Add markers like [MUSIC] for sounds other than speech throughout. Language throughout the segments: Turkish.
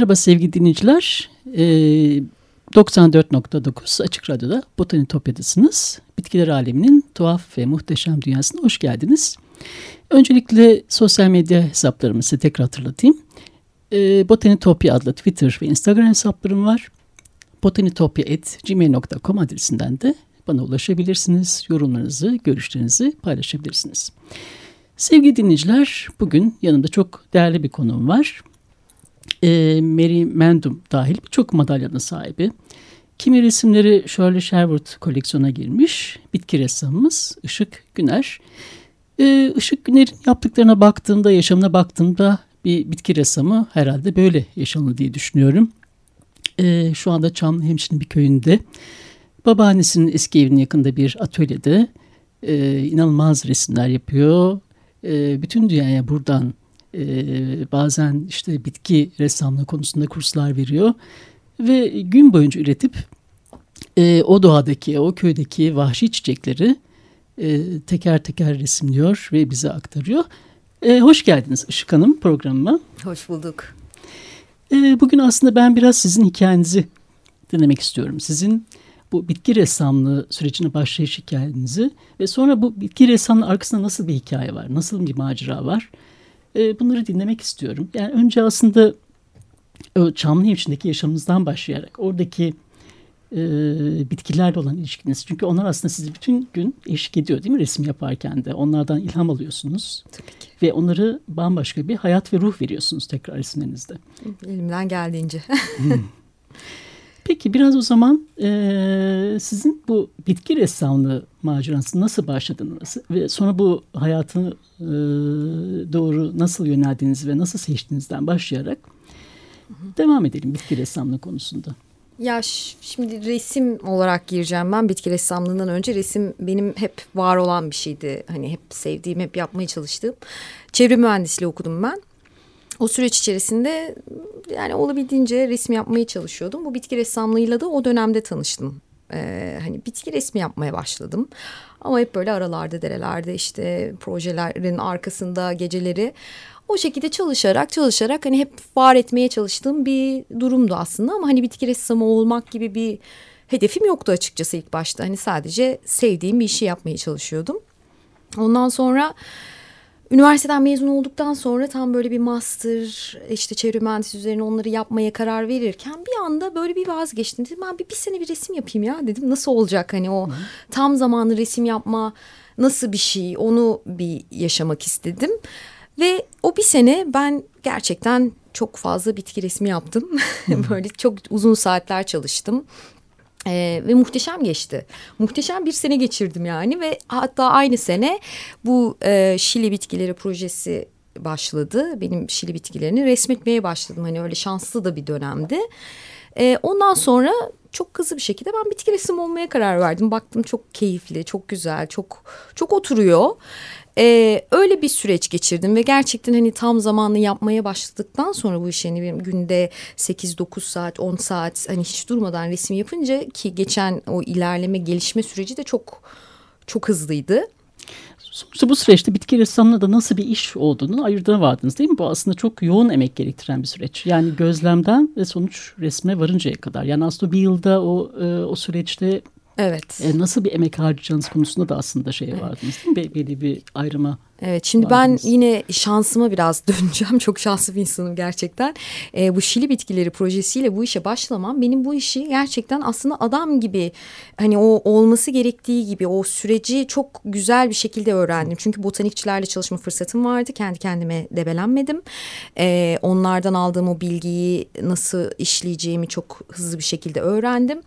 Merhaba sevgili dinleyiciler. Ee, 94.9 Açık Radyo'da Botanitopya'dasınız. Bitkiler aleminin tuhaf ve muhteşem dünyasına hoş geldiniz. Öncelikle sosyal medya hesaplarımı tekrar hatırlatayım. Ee, Botanitopya adlı Twitter ve Instagram hesaplarım var. botanitopya.gmail.com adresinden de bana ulaşabilirsiniz. Yorumlarınızı, görüşlerinizi paylaşabilirsiniz. Sevgili dinleyiciler, bugün yanımda çok değerli bir konuğum var e, Mary Mendum dahil birçok madalyanın sahibi. Kimi resimleri Shirley Sherwood koleksiyona girmiş. Bitki ressamımız Işık Güner. E, Işık Güner'in yaptıklarına baktığımda, yaşamına baktığımda bir bitki ressamı herhalde böyle yaşanır diye düşünüyorum. E, şu anda Çamlıhemşin'in bir köyünde. Babaannesinin eski evinin yakında bir atölyede inanılmaz resimler yapıyor. Bütün dünyaya buradan e, bazen işte bitki ressamlığı konusunda kurslar veriyor ve gün boyunca üretip e, o doğadaki, o köydeki vahşi çiçekleri e, teker teker resimliyor ve bize aktarıyor. E, hoş geldiniz Işık Hanım programıma. Hoş bulduk. E, bugün aslında ben biraz sizin hikayenizi dinlemek istiyorum. Sizin bu bitki ressamlığı sürecine başlayış hikayenizi ve sonra bu bitki ressamlığı arkasında nasıl bir hikaye var, nasıl bir macera var? E, bunları dinlemek istiyorum. Yani önce aslında o Çamlıhemşin'deki yaşamınızdan başlayarak oradaki e, bitkilerle olan ilişkiniz. Çünkü onlar aslında sizi bütün gün eşlik ediyor değil mi resim yaparken de. Onlardan ilham alıyorsunuz. Tabii ki. Ve onları bambaşka bir hayat ve ruh veriyorsunuz tekrar resimlerinizde. Elimden geldiğince. [LAUGHS] Peki biraz o zaman e, sizin bu bitki ressamlığı macerası nasıl başladınız ve sonra bu hayatı e, doğru nasıl yöneldiğiniz ve nasıl seçtiğinizden başlayarak devam edelim bitki ressamlığı konusunda. Ya şimdi resim olarak gireceğim ben bitki ressamlığından önce resim benim hep var olan bir şeydi. Hani hep sevdiğim, hep yapmaya çalıştığım. Çevre mühendisliği okudum ben. O süreç içerisinde yani olabildiğince resim yapmaya çalışıyordum. Bu bitki ressamlığıyla da o dönemde tanıştım. Ee, hani bitki resmi yapmaya başladım. Ama hep böyle aralarda derelerde işte projelerin arkasında geceleri o şekilde çalışarak çalışarak hani hep var etmeye çalıştığım bir durumdu aslında. Ama hani bitki ressamı olmak gibi bir hedefim yoktu açıkçası ilk başta. Hani sadece sevdiğim bir işi yapmaya çalışıyordum. Ondan sonra Üniversiteden mezun olduktan sonra tam böyle bir master işte çevre mühendisi üzerine onları yapmaya karar verirken bir anda böyle bir vazgeçtim. Dedim ben bir, bir sene bir resim yapayım ya dedim nasıl olacak hani o Hı. tam zamanlı resim yapma nasıl bir şey onu bir yaşamak istedim. Ve o bir sene ben gerçekten çok fazla bitki resmi yaptım. [LAUGHS] böyle çok uzun saatler çalıştım. Ee, ve muhteşem geçti. Muhteşem bir sene geçirdim yani ve hatta aynı sene bu e, Şili bitkileri projesi başladı. Benim Şili bitkilerini resmetmeye başladım. Hani öyle şanslı da bir dönemdi. E, ondan sonra çok hızlı bir şekilde ben bitki resim olmaya karar verdim. Baktım çok keyifli, çok güzel, çok çok oturuyor. Ee, öyle bir süreç geçirdim ve gerçekten hani tam zamanlı yapmaya başladıktan sonra bu işi hani günde 8-9 saat 10 saat hani hiç durmadan resim yapınca ki geçen o ilerleme gelişme süreci de çok çok hızlıydı. Sonuçta bu süreçte bitki ressamlığı da nasıl bir iş olduğunu ayırdığına vardınız değil mi? Bu aslında çok yoğun emek gerektiren bir süreç. Yani gözlemden ve sonuç resme varıncaya kadar. Yani aslında bir yılda o, e, o süreçte Evet. E, nasıl bir emek harcayacağınız konusunda da aslında şey vardınız değil mi? Be- Belli bir ayrıma Evet şimdi Vardınız. ben yine şansıma biraz [LAUGHS] döneceğim. Çok şanslı bir insanım gerçekten. Ee, bu Şili bitkileri projesiyle bu işe başlamam benim bu işi gerçekten aslında adam gibi hani o olması gerektiği gibi o süreci çok güzel bir şekilde öğrendim. Çünkü botanikçilerle çalışma fırsatım vardı. Kendi kendime debelenmedim. Ee, onlardan aldığım o bilgiyi nasıl işleyeceğimi çok hızlı bir şekilde öğrendim.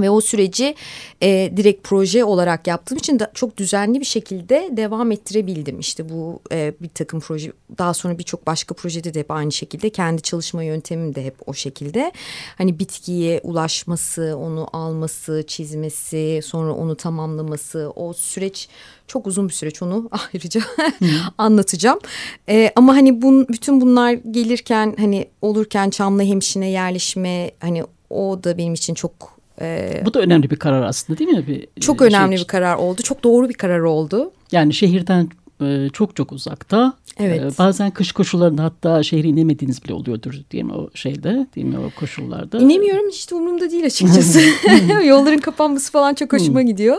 Ve o süreci e, direkt proje olarak yaptığım için de çok düzenli bir şekilde devam ettirebildim. İşte bu e, bir takım proje daha sonra birçok başka projede de hep aynı şekilde kendi çalışma yöntemim de hep o şekilde. Hani bitkiye ulaşması, onu alması, çizmesi, sonra onu tamamlaması o süreç çok uzun bir süreç onu [LAUGHS] ayrıca anlatacağım. E, ama hani bun, bütün bunlar gelirken hani olurken Çamlı Hemşin'e yerleşme hani o da benim için çok e, bu da önemli bir karar aslında değil mi? Bir, çok şey önemli için. bir karar oldu. Çok doğru bir karar oldu. Yani şehirden e, çok çok uzakta. Evet. E, bazen kış koşullarında hatta şehre inemediğiniz bile oluyordur değil mi o şeyde değil mi o koşullarda. İnemiyorum hiç de umurumda değil açıkçası. [LAUGHS] [LAUGHS] Yolların kapanması falan çok hoşuma gidiyor.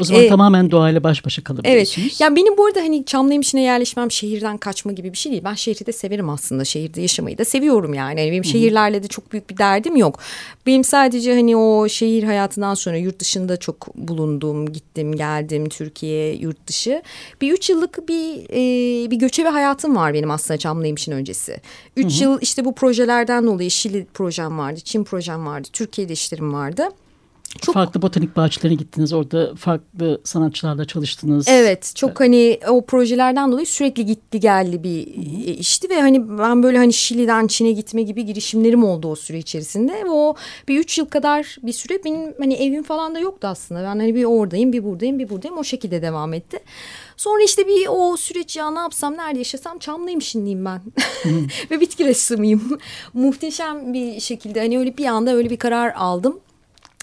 O zaman E, tamamen doğayla baş başa Evet. kalabiliyorsunuz. Yani benim bu arada hani Çamlıhemşin'e yerleşmem şehirden kaçma gibi bir şey değil. Ben şehri de severim aslında. Şehirde yaşamayı da seviyorum yani. yani benim şehirlerle de çok büyük bir derdim yok. Benim sadece hani o şehir hayatından sonra yurt dışında çok bulundum, gittim, geldim Türkiye, yurt dışı. Bir üç yıllık bir e, bir göçebe hayatım var benim aslında Çamlıhemşin öncesi. Üç yıl işte bu projelerden dolayı Şili projem vardı, Çin projem vardı, Türkiye'de işlerim vardı. Çok- Farklı botanik bahçelerine gittiniz orada farklı sanatçılarla çalıştınız. Evet çok hani o projelerden dolayı sürekli gitti geldi bir e, işti ve hani ben böyle hani Şili'den Çin'e gitme gibi girişimlerim oldu o süre içerisinde ve o bir üç yıl kadar bir süre benim hani evim falan da yoktu aslında ben hani bir oradayım bir buradayım bir buradayım o şekilde devam etti. Sonra işte bir o süreç ya ne yapsam nerede yaşasam Çamlıyım şimdiyim ben [LAUGHS] ve bitki ressamıyım [LAUGHS] muhteşem bir şekilde hani öyle bir anda öyle bir karar aldım.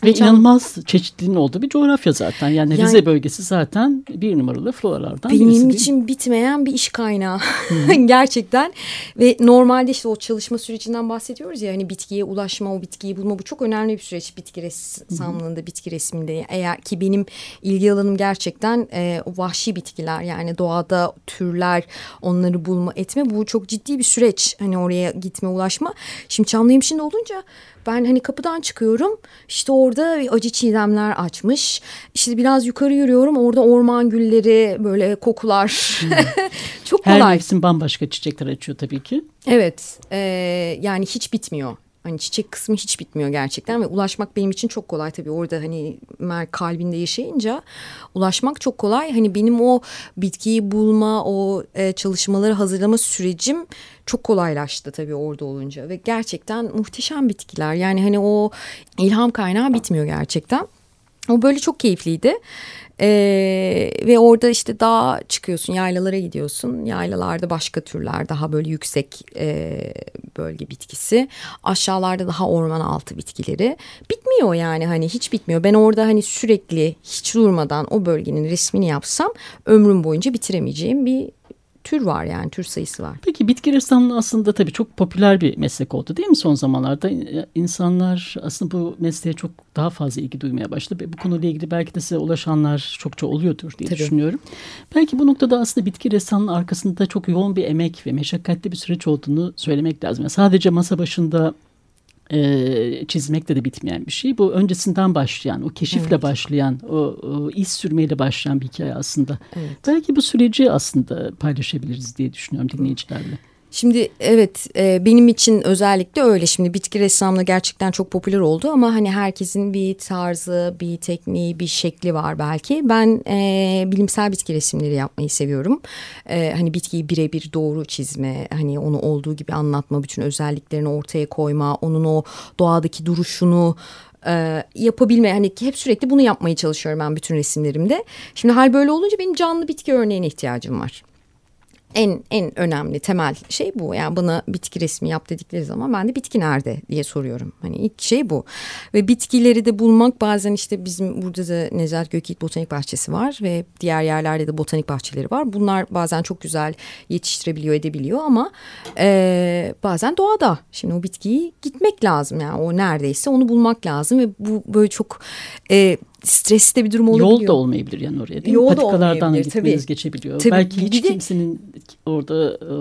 Ve Çam- inanılmaz çeşitliliğin olduğu bir coğrafya zaten. Yani, Yani- Rize bölgesi zaten bir numaralı floralardan birisi Benim değil mi? için bitmeyen bir iş kaynağı. [LAUGHS] Gerçekten. Ve normalde işte o çalışma sürecinden bahsediyoruz ya hani bitkiye ulaşma o bitkiyi bulma bu çok önemli bir süreç bitki ressamlığında bitki resminde. Eğer ki benim ilgi alanım gerçekten e, vahşi bitkiler yani doğada türler onları bulma etme bu çok ciddi bir süreç. Hani oraya gitme ulaşma. Şimdi Çamlıhemşin'de olunca ben hani kapıdan çıkıyorum işte orada acı çiğdemler açmış işte biraz yukarı yürüyorum orada orman gülleri böyle kokular [LAUGHS] çok Her kolay. mevsim bambaşka çiçekler açıyor tabii ki. Evet e, yani hiç bitmiyor. Hani çiçek kısmı hiç bitmiyor gerçekten ve ulaşmak benim için çok kolay tabii orada hani mer kalbinde yaşayınca ulaşmak çok kolay. Hani benim o bitkiyi bulma o e, çalışmaları hazırlama sürecim çok kolaylaştı tabii orada olunca ve gerçekten muhteşem bitkiler. Yani hani o ilham kaynağı bitmiyor gerçekten. O böyle çok keyifliydi. Ee, ve orada işte dağa çıkıyorsun, yaylalara gidiyorsun. Yaylalarda başka türler, daha böyle yüksek e, bölge bitkisi. Aşağılarda daha orman altı bitkileri. Bitmiyor yani hani hiç bitmiyor. Ben orada hani sürekli hiç durmadan o bölgenin resmini yapsam ömrüm boyunca bitiremeyeceğim bir tür var yani tür sayısı var. Peki bitki ressamlığı aslında tabii çok popüler bir meslek oldu değil mi son zamanlarda? İnsanlar aslında bu mesleğe çok daha fazla ilgi duymaya başladı. Bu konuyla ilgili belki de size ulaşanlar çokça oluyordur diye Tabii. düşünüyorum. Belki bu noktada aslında bitki ressamlığı arkasında çok yoğun bir emek ve meşakkatli bir süreç olduğunu söylemek lazım. Yani sadece masa başında e, çizmekle de bitmeyen bir şey. Bu öncesinden başlayan, o keşifle Evet. başlayan, o, o iz sürmeyle başlayan bir hikaye aslında. Evet. Belki bu süreci aslında paylaşabiliriz diye düşünüyorum dinleyicilerle. Şimdi evet e, benim için özellikle öyle. Şimdi bitki ressamlığı gerçekten çok popüler oldu ama hani herkesin bir tarzı, bir tekniği, bir şekli var belki. Ben e, bilimsel bitki resimleri yapmayı seviyorum. E, hani bitkiyi birebir doğru çizme, hani onu olduğu gibi anlatma, bütün özelliklerini ortaya koyma, onun o doğadaki duruşunu e, yapabilme hani hep sürekli bunu yapmaya çalışıyorum ben bütün resimlerimde. Şimdi hal böyle olunca benim canlı bitki örneğine ihtiyacım var en en önemli temel şey bu. Yani bana bitki resmi yap dedikleri zaman ben de bitki nerede diye soruyorum. Hani ilk şey bu. Ve bitkileri de bulmak bazen işte bizim burada da Nezahat Gökyiğit Botanik Bahçesi var ve diğer yerlerde de botanik bahçeleri var. Bunlar bazen çok güzel yetiştirebiliyor edebiliyor ama e, bazen doğada. Şimdi o bitkiyi gitmek lazım yani o neredeyse onu bulmak lazım ve bu böyle çok e, stresli bir durum olabiliyor. Yol da olmayabilir yani oraya değil Yol mi? da Patikalardan gitmeniz tabii. geçebiliyor. Tabii, Belki hiç de- kimsenin orada e,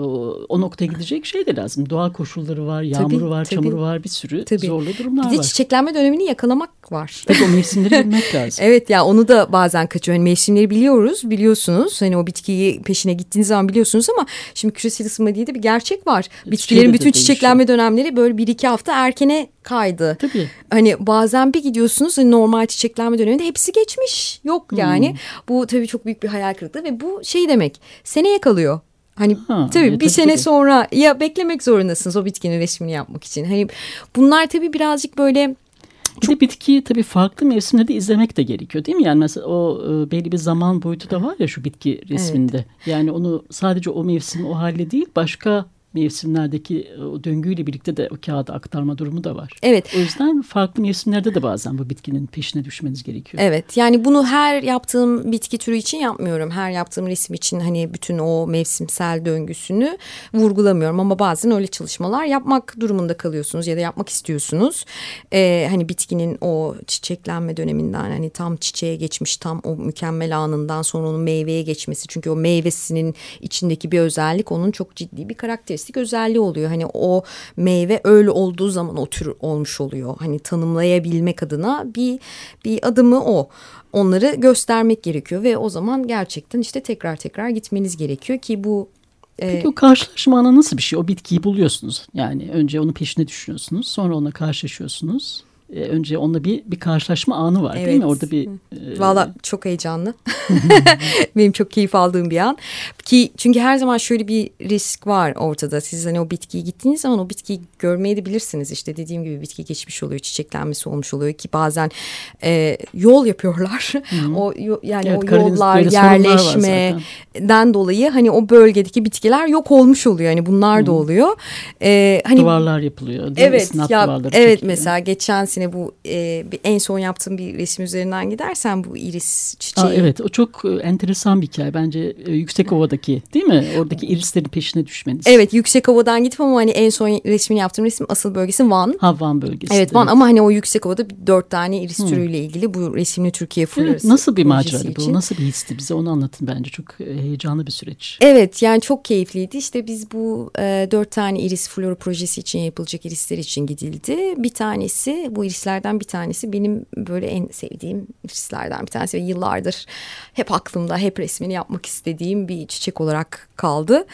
o noktaya gidecek şey de lazım. Doğa koşulları var, yağmuru var, tabii. çamuru var, bir sürü Tabii. zorlu durumlar Bir de var. çiçeklenme dönemini yakalamak var. Tabii o mevsimleri [LAUGHS] bilmek lazım. Evet ya onu da bazen kaçıyor. Hani mevsimleri biliyoruz, biliyorsunuz. Hani o bitkiyi peşine gittiğiniz zaman biliyorsunuz ama şimdi küresel ısınma diye de bir gerçek var. Bitkilerin bütün çiçeklenme dönemleri böyle bir iki hafta erkene kaydı. Tabii. Hani bazen bir gidiyorsunuz hani normal çiçeklenme döneminde hepsi geçmiş. Yok yani. Hmm. Bu tabii çok büyük bir hayal kırıklığı ve bu şey demek. Seneye kalıyor. Hani Ha, tabii evet, bir tabii, sene tabii. sonra ya beklemek zorundasınız o bitkinin resmini yapmak için. Hani bunlar tabii birazcık böyle Bir de bitkiyi tabii farklı mevsimlerde izlemek de gerekiyor değil mi? Yani mesela o e, belli bir zaman boyutu da var ya şu bitki resminde. Yani onu sadece o mevsim o halde değil başka mevsimlerdeki e, o döngüyle birlikte de o kağıda aktarma durumu da var. evet O yüzden farklı mevsimlerde de bazen bu bitkinin peşine düşmeniz gerekiyor. Evet yani bunu her yaptığım bitki türü için yapmıyorum. Her yaptığım resim için hani bütün o mevsimsel döngüsünü vurgulamıyorum. Ama bazen öyle çalışmalar yapmak durumunda kalıyorsunuz ya da yapmak istiyorsunuz. Ee, hani bitkinin o çiçeklenme döneminden hani tam çiçeğe geçmiş tam o mükemmel anından sonra onun meyveye geçmesi. Çünkü o meyvesinin içindeki bir özellik onun çok ciddi bir karakteristik özelliği oluyor. Hani o meyve öyle olduğu zaman o tür olmuş oluyor. Hani tanımlayabilmek adına bir bir adımı o. Onları göstermek gerekiyor ve o zaman gerçekten işte tekrar tekrar gitmeniz gerekiyor ki bu e, Peki o karşılaşma anı nasıl bir şey? O bitkiyi buluyorsunuz. Yani önce onun peşine düşüyorsunuz. Sonra onunla karşılaşıyorsunuz. E, önce onunla bir bir karşılaşma anı var değil mi? Evet. Orada bir e, Valla çok heyecanlı. [LAUGHS] [LAUGHS] Benim çok keyif aldığım bir an. Ki çünkü her zaman şöyle bir risk var ortada. Siz hani o bitkiyi gittiğiniz zaman o bitkiyi görmeyi de bilirsiniz. İşte dediğim gibi bitki geçmiş oluyor, çiçeklenmesi olmuş oluyor ki bazen e, yol yapıyorlar. o yani Evet, o yollar, yerleşmeden dolayı hani o bölgedeki bitkiler yok olmuş oluyor. Hani bunlar da oluyor. E, hani duvarlar yapılıyor. Değil? Evet ya evet çekiliyor. mesela geçen sene bu e, en son yaptığım bir resim üzerinden gidersen bu iris çiçeği. Aa, evet o çok e, enteresan bir hikaye bence e, yüksek ovadaki değil mi? Oradaki irislerin peşine düşmeniz. Evet yüksek havadan gittim ama hani en son resmini yaptığım resim asıl bölgesi Van. Havan bölgesi. Evet Van ama hani o yüksek bir dört tane iris türüyle ilgili bu resimli Türkiye Evet, Florası nasıl bir maceraydı bu? Nasıl bir histi? Bize onu anlatın bence. Çok e, heyecanlı bir süreç. Evet yani çok keyifliydi. İşte biz bu e, dört tane iris flora projesi için yapılacak irisler için gidildi. Bir tanesi bu irislerden bir tanesi benim böyle en sevdiğim irislerden bir tanesi ve yıllardır hep aklımda hep resmini yapmak istediğim bir çiçek olarak kaldı.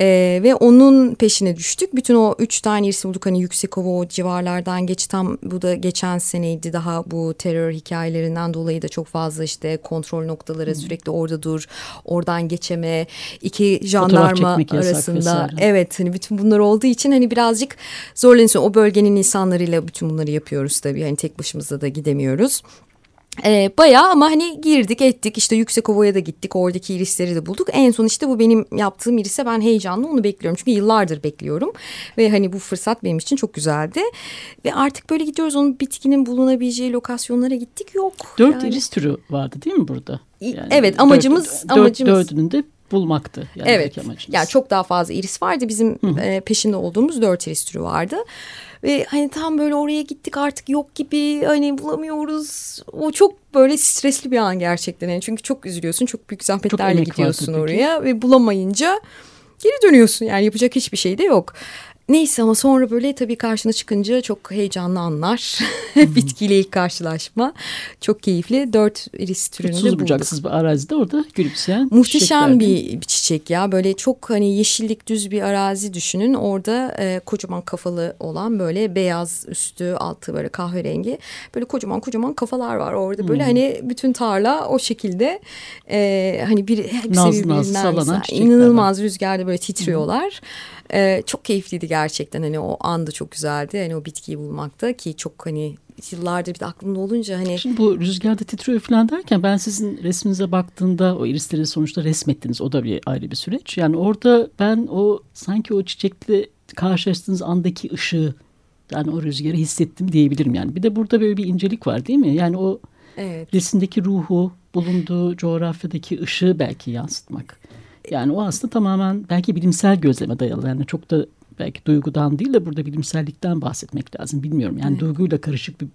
E, ve onun peşine düştük. Bütün o üç tane irisi bulduk. Hani Yüksekova o civarlardan geç tam bu da geçen seneydi. Daha bu terör hikayelerinden dolayı da çok fazla işte kontrol noktaları sürekli orada dur. Oradan geçeme. iki jandarma arasında. Evet hani bütün bunlar olduğu için hani birazcık zorlanıyorsun. O bölgenin insanlarıyla bütün bunları yapıyoruz tabii. Hani tek başımıza da gidemiyoruz. Ee, bayağı ama hani girdik ettik işte Yüksekova'ya da gittik oradaki irisleri de bulduk. En son işte bu benim yaptığım irise ben heyecanlı onu bekliyorum. Çünkü yıllardır bekliyorum ve hani bu fırsat benim için çok güzeldi. Ve artık böyle gidiyoruz onun bitkinin bulunabileceği lokasyonlara gittik yok. Dört Yani- iris türü vardı değil mi burada? İ- evet, amacımız- dört, amacımız- Dördünün de bulmaktı. Yani Evet. belki amacınız. Yani çok daha fazla iris vardı. Bizim e, peşinde olduğumuz dört iris türü vardı. Ve hani tam böyle oraya gittik artık yok gibi hani bulamıyoruz. O çok böyle stresli bir an gerçekten. Yani çünkü çok üzülüyorsun. Çok büyük zahmetlerle emek gidiyorsun oraya ve bulamayınca geri dönüyorsun. Yani yapacak hiçbir şey de yok. Neyse ama sonra böyle tabii karşına çıkınca çok heyecanlı anlar. [LAUGHS] Bitkiyle ilk karşılaşma. Çok keyifli. Dört iris türünü de Uçsuz bulduk. bucaksız bir arazide orada gülümseyen Muhteşem bir, bir çiçek ya böyle çok hani yeşillik düz bir arazi düşünün orada e, kocaman kafalı olan böyle beyaz üstü altı böyle kahverengi böyle kocaman kocaman kafalar var orada Hmm. böyle hani bütün tarla o şekilde e, hani bir hepsi Nazlı nazlı birbirinden çiçekler inanılmaz rüzgarda böyle titriyorlar. E, çok keyifliydi gerçekten hani o anda çok güzeldi hani o bitkiyi bulmakta ki çok hani yıllardır bir de aklımda olunca hani Şimdi bu rüzgarda titriyor falan derken ben sizin resminize baktığımda o irisleri sonuçta resmettiniz. O da bir ayrı bir süreç. Yani orada ben o sanki o çiçekle karşılaştığınız andaki ışığı yani o rüzgarı hissettim diyebilirim yani. Bir de burada böyle bir incelik var değil mi? Yani o evet resimdeki ruhu, bulunduğu coğrafyadaki ışığı belki yansıtmak. Yani o aslında tamamen belki bilimsel gözleme dayalı. Yani çok da belki duygudan değil de burada bilimsellikten bahsetmek lazım. Bilmiyorum yani duyguyla karışık bir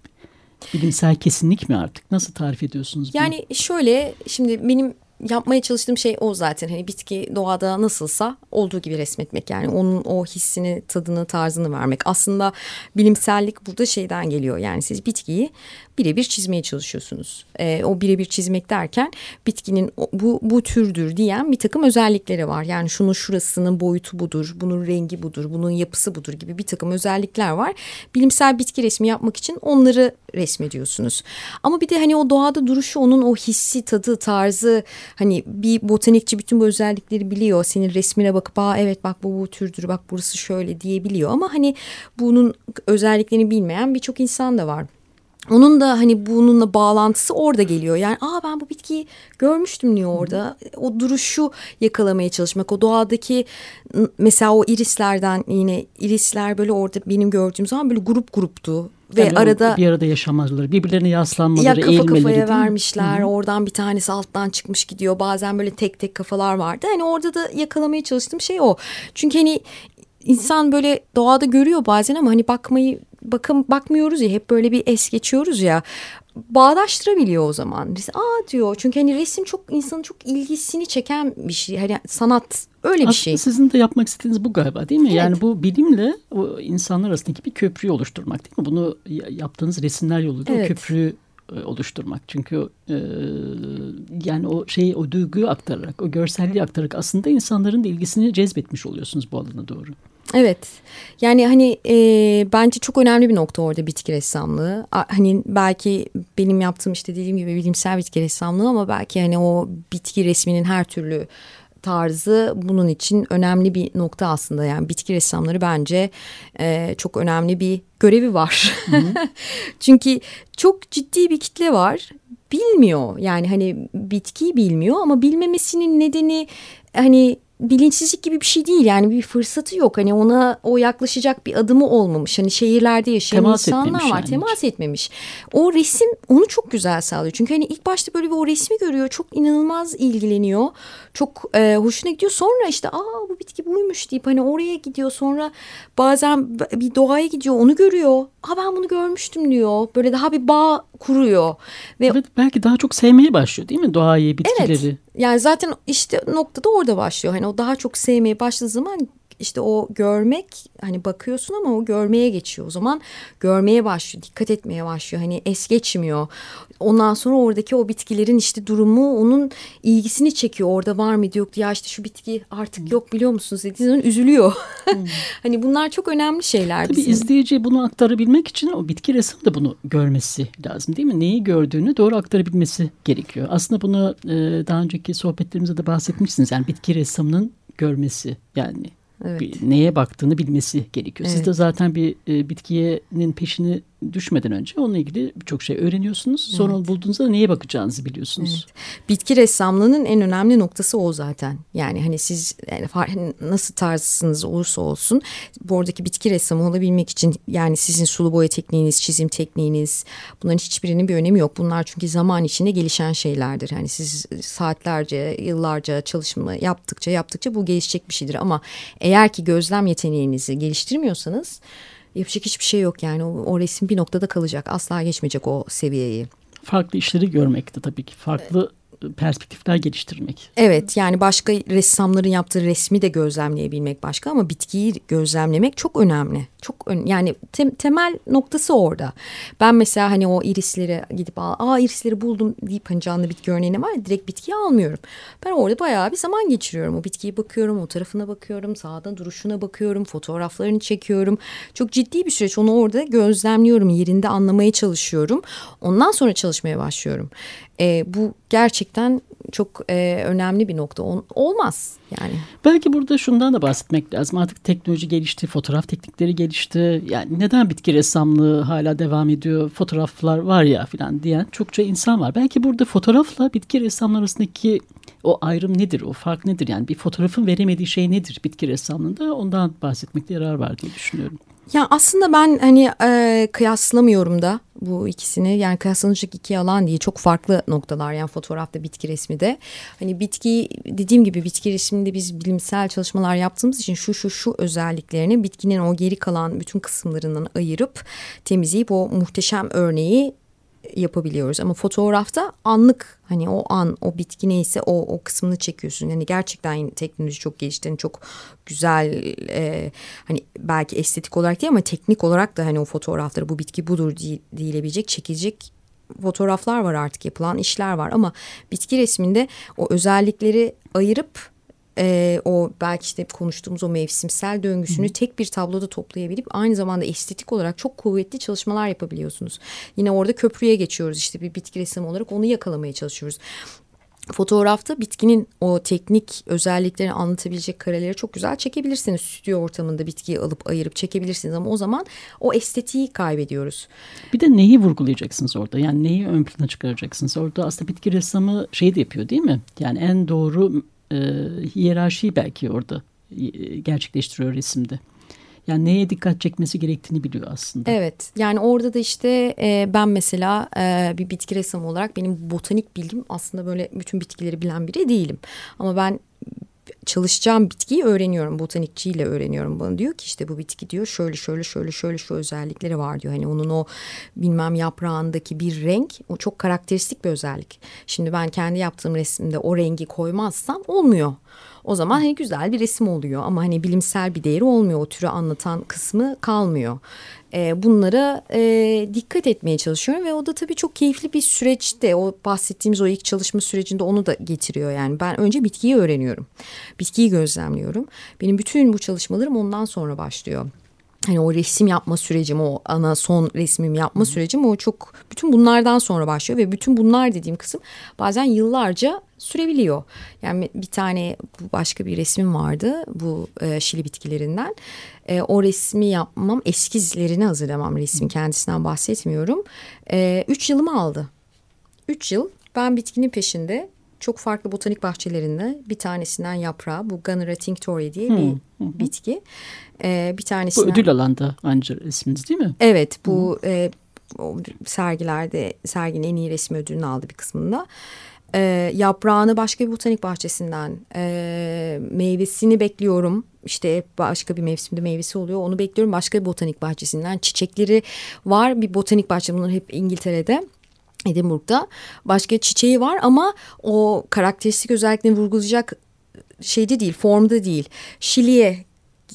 Bilimsel kesinlik mi artık? Nasıl tarif ediyorsunuz bunu? Yani şöyle şimdi benim yapmaya çalıştığım şey o zaten. Hani bitki doğada nasılsa olduğu gibi resmetmek. Yani onun o hissini, tadını, tarzını vermek. Aslında bilimsellik burada şeyden geliyor. Yani siz bitkiyi birebir çizmeye çalışıyorsunuz. E, o birebir çizmek derken bitkinin bu, bu türdür diyen bir takım özellikleri var. Yani şunun şurasının boyutu budur, bunun rengi budur, bunun yapısı budur gibi bir takım özellikler var. Bilimsel bitki resmi yapmak için onları resmediyorsunuz. Ama bir de hani o doğada duruşu onun o hissi, tadı, tarzı hani bir botanikçi bütün bu özellikleri biliyor. Senin resmine bakıp aa evet bak bu bu türdür bak burası şöyle diyebiliyor. Ama hani bunun özelliklerini bilmeyen birçok insan da var. Onun da hani bununla bağlantısı orada geliyor. Yani aa ben bu bitkiyi görmüştüm diyor orada. O duruşu yakalamaya çalışmak. O doğadaki mesela o irislerden yine irisler böyle orada benim gördüğüm zaman böyle grup gruptu. Ve yani arada bir arada yaşamaları, birbirlerine yaslanmaları, ya kafa eğilmeleri kafaya vermişler. Hı -hı. Oradan bir tanesi alttan çıkmış gidiyor. Bazen böyle tek tek kafalar vardı. Hani orada da yakalamaya çalıştığım şey o. Çünkü hani insan böyle doğada görüyor bazen ama hani bakmayı bakım bakmıyoruz ya hep böyle bir es geçiyoruz ya bağdaştırabiliyor o zaman. Aa diyor çünkü hani resim çok insanın çok ilgisini çeken bir şey. Hani sanat öyle bir Aslında şey. sizin de yapmak istediğiniz bu galiba değil mi? Evet. Yani bu bilimle o insanlar arasındaki bir köprüyü oluşturmak değil mi? Bunu yaptığınız resimler yoluyla evet. o köprüyü e, oluşturmak. Çünkü e, yani o şeyi o duyguyu aktararak, o görselliği aktararak aslında insanların da ilgisini cezbetmiş oluyorsunuz bu alana doğru. Evet yani hani e, bence çok önemli bir nokta orada bitki ressamlığı. Hani belki benim yaptığım işte dediğim gibi bilimsel bitki ressamlığı ama belki hani o bitki resminin her türlü tarzı bunun için önemli bir nokta aslında. Yani bitki ressamları bence e, çok önemli bir görevi var. [LAUGHS] Çünkü çok ciddi bir kitle var. Bilmiyor yani hani bitkiyi bilmiyor ama bilmemesinin nedeni hani bilinçsizlik gibi bir şey değil yani bir fırsatı yok. Hani ona o yaklaşacak bir adımı olmamış. Hani şehirlerde yaşayan temas insanlar var yani. temas etmemiş. O resim onu çok güzel sağlıyor. Çünkü hani ilk başta böyle bir o resmi görüyor çok inanılmaz ilgileniyor. Çok e, hoşuna gidiyor. Sonra işte aa bu bitki buymuş deyip hani oraya gidiyor. Sonra bazen bir doğaya gidiyor onu görüyor. Ha ben bunu görmüştüm diyor. Böyle daha bir bağ kuruyor. Ve evet, belki daha çok sevmeye başlıyor değil mi doğayı bitkileri? Evet yani zaten işte noktada orada başlıyor. Hani o daha çok sevmeye başladığı zaman işte o görmek hani bakıyorsun ama o görmeye geçiyor. O zaman görmeye başlıyor, dikkat etmeye başlıyor. Hani es geçmiyor. Ondan sonra oradaki o bitkilerin işte durumu onun ilgisini çekiyor. Orada var mıydı yok ya işte şu bitki artık hmm. yok biliyor musunuz dediği zaman üzülüyor. Hmm. [LAUGHS] hani bunlar çok önemli şeyler. Tabii bizim. izleyici bunu aktarabilmek için o bitki resmi de bunu görmesi lazım değil mi? Neyi gördüğünü doğru aktarabilmesi gerekiyor. Aslında bunu daha önceki sohbetlerimizde de bahsetmişsiniz. Yani bitki ressamının görmesi yani Evet. Bir, neye baktığını bilmesi gerekiyor. Evet. Siz de zaten bir e, bitkiyenin peşini düşmeden önce onunla ilgili birçok şey öğreniyorsunuz. Sonra evet. bulduğunuzda neye bakacağınızı biliyorsunuz. Evet. Bitki ressamlığının en önemli noktası o zaten. Yani hani siz yani hani nasıl tarzınız olursa olsun buradaki bitki ressamı olabilmek için yani sizin sulu boya tekniğiniz, çizim tekniğiniz bunların hiçbirinin bir önemi yok. Bunlar çünkü zaman içinde gelişen şeylerdir. Hani siz saatlerce, yıllarca çalışma yaptıkça yaptıkça bu gelişecek bir şeydir ama eğer ki gözlem yeteneğinizi geliştirmiyorsanız yapacak hiçbir şey yok yani. O, o resim bir noktada kalacak. Asla geçmeyecek o seviyeyi. Farklı işleri görmek de tabii ki farklı perspektifler geliştirmek. Evet yani başka ressamların yaptığı resmi de gözlemleyebilmek başka ama bitkiyi gözlemlemek çok önemli. Çok ön, yani te, temel noktası orada. Ben mesela hani o irisleri gidip aa irisleri buldum deyip hani canlı bitki örneğine var ya direkt bitkiyi almıyorum. Ben orada bayağı bir zaman geçiriyorum. O bitkiyi bakıyorum, o tarafına bakıyorum, sağdan duruşuna bakıyorum, fotoğraflarını çekiyorum. Çok ciddi bir süreç. Onu orada gözlemliyorum, yerinde anlamaya çalışıyorum. Ondan sonra çalışmaya başlıyorum. E, bu gerçekten çok e, önemli bir nokta. Ol, olmaz yani. Belki burada şundan da bahsetmek lazım. Artık teknoloji gelişti, fotoğraf teknikleri gelişti. Yani neden bitki ressamlığı hala devam ediyor? Fotoğraflar var ya falan diyen çokça insan var. Belki burada fotoğrafla bitki ressamları arasındaki o ayrım nedir? O fark nedir? Yani bir fotoğrafın veremediği şey nedir bitki ressamlığında? Ondan bahsetmekte yarar var diye düşünüyorum. Ya aslında ben hani e, kıyaslamıyorum da bu ikisini. Yani kıyaslanacak iki alan değil. Çok farklı noktalar yani fotoğrafta bitki resmi de hani bitki dediğim gibi bitki resminde biz bilimsel çalışmalar yaptığımız için şu şu şu özelliklerini bitkinin o geri kalan bütün kısımlarından ayırıp temizleyip o muhteşem örneği yapabiliyoruz. Ama fotoğrafta anlık hani o an o bitki neyse o o kısmını çekiyorsun. Yani gerçekten teknoloji çok gelişti. Yani çok güzel e, hani belki estetik olarak değil ama teknik olarak da hani o fotoğrafları bu bitki budur diyebilecek çekilecek fotoğraflar var artık yapılan işler var ama bitki resminde o özellikleri ayırıp e, o belki işte konuştuğumuz o mevsimsel döngüsünü Hı. tek bir tabloda toplayabilip aynı zamanda estetik olarak çok kuvvetli çalışmalar yapabiliyorsunuz. Yine orada köprüye geçiyoruz işte bir bitki resmi olarak onu yakalamaya çalışıyoruz. Fotoğrafta bitkinin o teknik özelliklerini anlatabilecek kareleri çok güzel çekebilirsiniz. Stüdyo ortamında bitkiyi alıp ayırıp çekebilirsiniz ama o zaman o estetiği kaybediyoruz. Bir de neyi vurgulayacaksınız orada? Yani neyi ön plana çıkaracaksınız? Orada aslında bitki ressamı şey de yapıyor değil mi? Yani en doğru e, hiyerarşiyi belki orada e, gerçekleştiriyor resimde. Yani neye dikkat çekmesi gerektiğini biliyor aslında. Evet yani orada da işte e, ben mesela e, bir bitki ressamı olarak benim botanik bilgim aslında böyle bütün bitkileri bilen biri değilim. Ama ben çalışacağım bitkiyi öğreniyorum. Botanikçiyle öğreniyorum. Bana diyor ki işte bu bitki diyor şöyle şöyle şöyle şöyle şu özellikleri var diyor. Hani onun o bilmem yaprağındaki bir renk o çok karakteristik bir özellik. Şimdi ben kendi yaptığım resimde o rengi koymazsam olmuyor. O zaman hani güzel bir resim oluyor ama hani bilimsel bir değeri olmuyor. O türü anlatan kısmı kalmıyor. E, bunlara e, dikkat etmeye çalışıyorum ve o da tabii çok keyifli bir süreçte o bahsettiğimiz o ilk çalışma sürecinde onu da getiriyor. Yani ben önce bitkiyi öğreniyorum. Bitkiyi gözlemliyorum. Benim bütün bu çalışmalarım ondan sonra başlıyor hani o resim yapma sürecim o ana son resmim yapma sürecim o çok bütün bunlardan sonra başlıyor ve bütün bunlar dediğim kısım bazen yıllarca sürebiliyor. Yani bir tane başka bir resmim vardı bu e, şili bitkilerinden. E, o resmi yapmam eskizlerini hazırlamam resmin kendisinden bahsetmiyorum. E, üç yılımı aldı. Üç yıl ben bitkinin peşinde çok farklı botanik bahçelerinde bir tanesinden yaprağı bu Gunnera tinctoria diye bir hı, bitki. Ee, bir tanesinden... Bu ödül alanda ancak resminiz değil mi? Evet bu e, sergilerde serginin en iyi resmi ödülünü aldı bir kısmında. E, yaprağını başka bir botanik bahçesinden e, meyvesini bekliyorum. İşte başka bir mevsimde meyvesi oluyor onu bekliyorum başka bir botanik bahçesinden. Çiçekleri var bir botanik bahçe bunlar hep İngiltere'de. Edinburgh'da başka çiçeği var ama o karakteristik özelliklerini vurgulayacak şeyde değil, formda değil. Şili'ye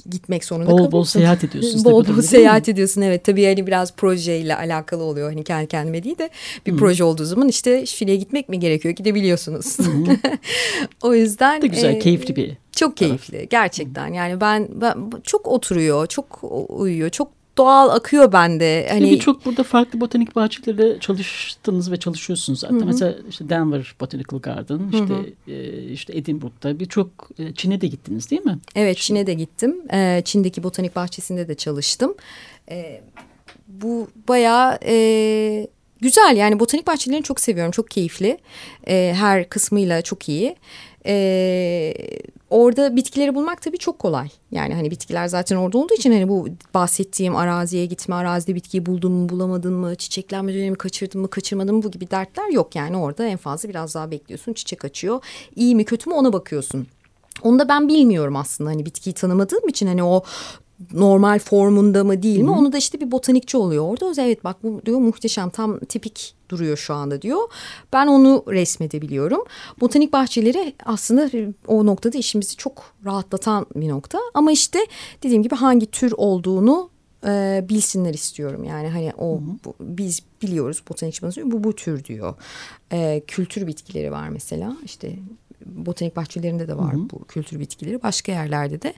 gitmek zorunda bol bol seyahat ediyorsun. [LAUGHS] bol bol seyahat ediyorsun evet. Tabii hani biraz projeyle alakalı oluyor. Hani kendi kendime değil de bir hmm. proje olduğu zaman işte Şili'ye gitmek mi gerekiyor? Gidebiliyorsunuz. Hmm. [LAUGHS] o yüzden. De güzel, e, keyifli bir Çok keyifli taraf. gerçekten. Yani ben, ben çok oturuyor, çok uyuyor, çok doğal akıyor bende. Hani birçok burada farklı botanik bahçelerde çalıştınız ve çalışıyorsunuz zaten. Hı -hı. Mesela işte Denver Botanical Garden, işte Hı -hı. E, işte Edinburgh'da birçok e, Çin'e de gittiniz değil mi? Evet, Çin'e de gittim. E, Çin'deki botanik bahçesinde de çalıştım. E, bu bayağı e, güzel yani botanik bahçelerini çok seviyorum. Çok keyifli. E, her kısmıyla çok iyi. E, orada bitkileri bulmak tabii çok kolay. Yani hani bitkiler zaten orada olduğu için hani bu bahsettiğim araziye gitme, arazide bitkiyi buldun mu, bulamadın mı, çiçeklenme dönemi kaçırdın mı, kaçırmadın mı bu gibi dertler yok. Yani orada en fazla biraz daha bekliyorsun, çiçek açıyor. İyi mi kötü mü ona bakıyorsun. Onu da ben bilmiyorum aslında hani bitkiyi tanımadığım için hani o normal formunda mı değil mi? Hı -hı. Onu da işte bir botanikçi oluyor orada. O evet bak bu diyor muhteşem tam tipik duruyor şu anda diyor. Ben onu resmedebiliyorum. Botanik bahçeleri aslında o noktada işimizi çok rahatlatan bir nokta. Ama işte dediğim gibi hangi tür olduğunu e, bilsinler istiyorum. Yani hani o bu, biz biliyoruz botanikçi bu bu tür diyor. E, kültür bitkileri var mesela işte botanik bahçelerinde de var hı hı. bu kültür bitkileri. Başka yerlerde de.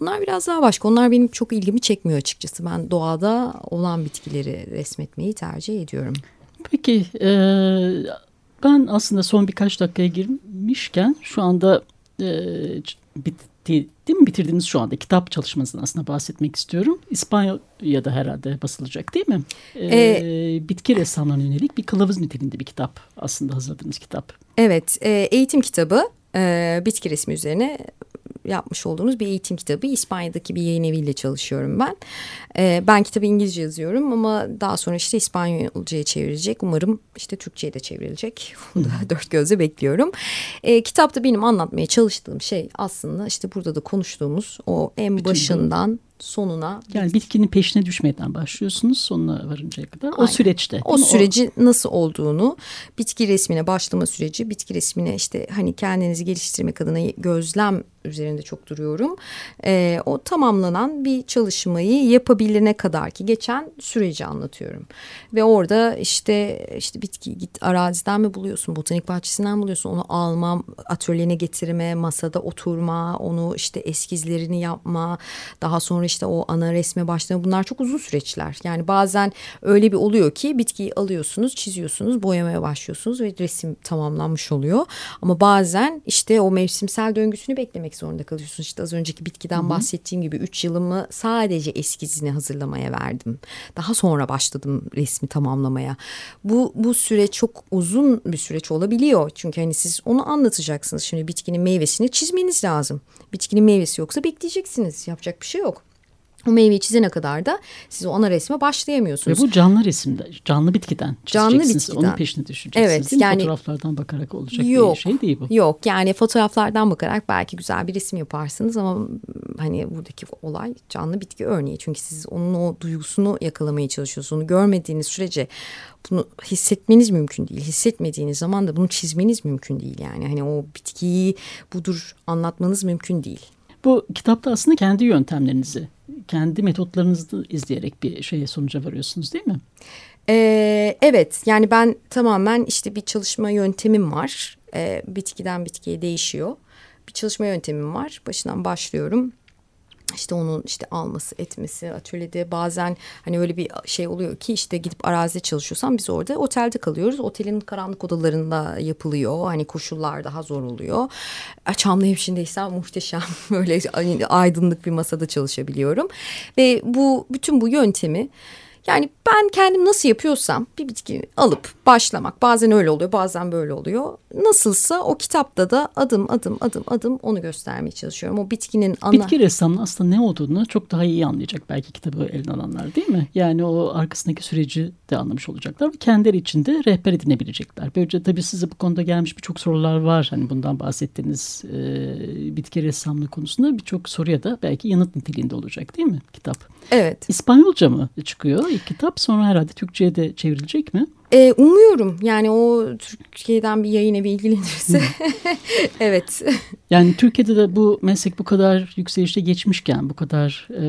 Onlar biraz daha başka. Onlar benim çok ilgimi çekmiyor açıkçası. Ben doğada olan bitkileri resmetmeyi tercih ediyorum. Peki e, ben aslında son birkaç dakikaya girmişken şu anda e, bitti, değil mi bitirdiğiniz şu anda kitap çalışmasından aslında bahsetmek istiyorum. İspanya'da herhalde basılacak değil mi? E, ee, bitki ressamlarına yönelik bir kılavuz niteliğinde bir kitap aslında hazırladığınız kitap. Evet e, eğitim kitabı e, bitki resmi üzerine yapmış olduğumuz bir eğitim kitabı. İspanya'daki bir yayın eviyle çalışıyorum ben. E, ben kitabı İngilizce yazıyorum ama daha sonra işte İspanyolca'ya çevrilecek. Umarım işte Türkçe'ye de çevrilecek. [LAUGHS] Onu da dört gözle bekliyorum. E, kitapta benim anlatmaya çalıştığım şey aslında işte burada da konuştuğumuz o en Bütün başından sonuna. Yani bitkinin peşine düşmeden başlıyorsunuz sonuna varıncaya kadar. Aynen. O süreçte. O süreci o... nasıl olduğunu, bitki resmine başlama süreci, bitki resmine işte hani kendinizi geliştirmek adına gözlem üzerinde çok duruyorum. E, o tamamlanan bir çalışmayı yapabilene kadar ki geçen süreci anlatıyorum. Ve orada işte işte bitki git araziden mi buluyorsun, botanik bahçesinden mi buluyorsun, onu alma, atölyene getirme, masada oturma, onu işte eskizlerini yapma, daha sonra işte o ana resme başlama bunlar çok uzun süreçler. Yani bazen öyle bir oluyor ki bitkiyi alıyorsunuz, çiziyorsunuz, boyamaya başlıyorsunuz ve resim tamamlanmış oluyor. Ama bazen işte o mevsimsel döngüsünü beklemek zorunda kalıyorsunuz. İşte az önceki bitkiden Hı-hı. bahsettiğim gibi üç yılımı sadece eskizini hazırlamaya verdim. Daha sonra başladım resmi tamamlamaya. Bu bu süreç çok uzun bir süreç olabiliyor. Çünkü hani siz onu anlatacaksınız. Şimdi bitkinin meyvesini çizmeniz lazım. Bitkinin meyvesi yoksa bekleyeceksiniz. Yapacak bir şey yok. O meyveyi çizene kadar da siz o ana resme başlayamıyorsunuz. Ve bu canlı resimde, canlı bitkiden Canlı bitkiden. Onun peşine düşeceksiniz evet, değil mi? Yani, Fotoğraflardan bakarak olacak yok, bir şey değil bu. Yok yani fotoğraflardan bakarak belki güzel bir resim yaparsınız ama hani buradaki olay canlı bitki örneği. Çünkü siz onun o duygusunu yakalamaya çalışıyorsunuz. Onu görmediğiniz sürece bunu hissetmeniz mümkün değil. Hissetmediğiniz zaman da bunu çizmeniz mümkün değil yani. Hani o bitkiyi budur anlatmanız mümkün değil. Bu kitapta aslında kendi yöntemlerinizi, kendi metotlarınızı izleyerek bir şeye sonuca varıyorsunuz değil mi? Ee, evet yani ben tamamen işte bir çalışma yöntemim var. Ee, bitkiden bitkiye değişiyor. Bir çalışma yöntemim var. Başından başlıyorum işte onun işte alması etmesi atölyede bazen hani öyle bir şey oluyor ki işte gidip arazide çalışıyorsam biz orada otelde kalıyoruz. Otelin karanlık odalarında yapılıyor. Hani koşullar daha zor oluyor. Çamlı hemşindeysem muhteşem [LAUGHS] böyle hani aydınlık bir masada çalışabiliyorum. Ve bu bütün bu yöntemi yani ben kendim nasıl yapıyorsam bir bitki alıp başlamak bazen öyle oluyor bazen böyle oluyor. Nasılsa o kitapta da adım adım adım adım onu göstermeye çalışıyorum. O bitkinin ana... Bitki ressamının aslında ne olduğunu çok daha iyi anlayacak belki kitabı eline alanlar değil mi? Yani o arkasındaki süreci de anlamış olacaklar kendileri içinde rehber edinebilecekler. Böylece tabii size bu konuda gelmiş birçok sorular var. Hani bundan bahsettiğiniz e, bitki ressamlığı konusunda birçok soruya da belki yanıt niteliğinde olacak değil mi kitap? Evet. İspanyolca mı çıkıyor ilk kitap? Sonra herhalde Türkçe'ye de çevrilecek mi? Ee, umuyorum yani o Türkiye'den bir yayın evi ilgilenirse. [LAUGHS] evet. Yani Türkiye'de de bu meslek bu kadar yükselişte geçmişken, bu kadar e,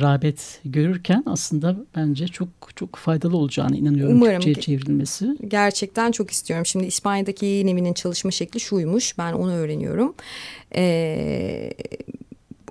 rağbet görürken aslında bence çok çok faydalı olacağını inanıyorum Umarım Türkçe'ye çevrilmesi. Gerçekten çok istiyorum. Şimdi İspanya'daki yayın evinin çalışma şekli şuymuş. Ben onu öğreniyorum. Ee,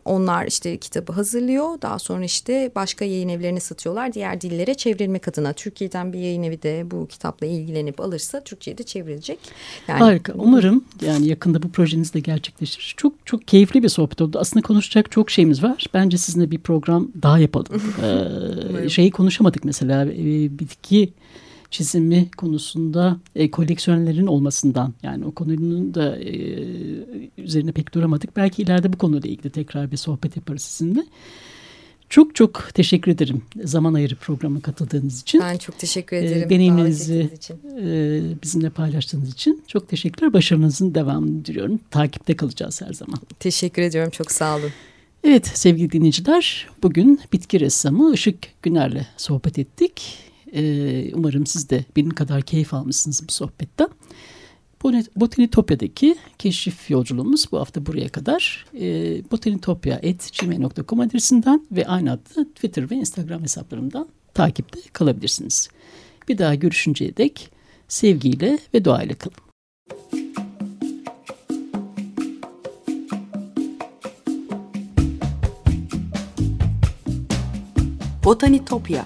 onlar işte kitabı hazırlıyor. Daha sonra işte başka yayın evlerine satıyorlar. Diğer dillere çevrilmek adına. Türkiye'den bir yayın evi de bu kitapla ilgilenip alırsa Türkçe'ye de çevrilecek. Yani, Harika. Umarım yani yakında bu projeniz de gerçekleşir. Çok çok keyifli bir sohbet oldu. Aslında konuşacak çok şeyimiz var. Bence sizinle bir program daha yapalım. [LAUGHS] ee, şeyi konuşamadık mesela. E, bitki çizimi konusunda e, koleksiyonlerin olmasından yani o konunun da e, üzerine pek duramadık. Belki ileride bu konuyla ilgili tekrar bir sohbet yaparız sizinle. Çok çok teşekkür ederim zaman ayırıp programa katıldığınız için. Ben çok teşekkür e, ederim. E, deneyimlerinizi e, bizimle paylaştığınız için çok teşekkürler. Başarınızın devamını diliyorum. Takipte kalacağız her zaman. Teşekkür ediyorum. Çok sağ olun. Evet sevgili dinleyiciler bugün bitki ressamı Işık Güner'le sohbet ettik. Ee, umarım siz de benim kadar keyif almışsınız bu sohbetten. Botanitopya'daki keşif yolculuğumuz bu hafta buraya kadar. E, ee, botanitopya.gmail.com adresinden ve aynı adlı Twitter ve Instagram hesaplarımdan takipte kalabilirsiniz. Bir daha görüşünceye dek sevgiyle ve doğayla kalın. Botanitopya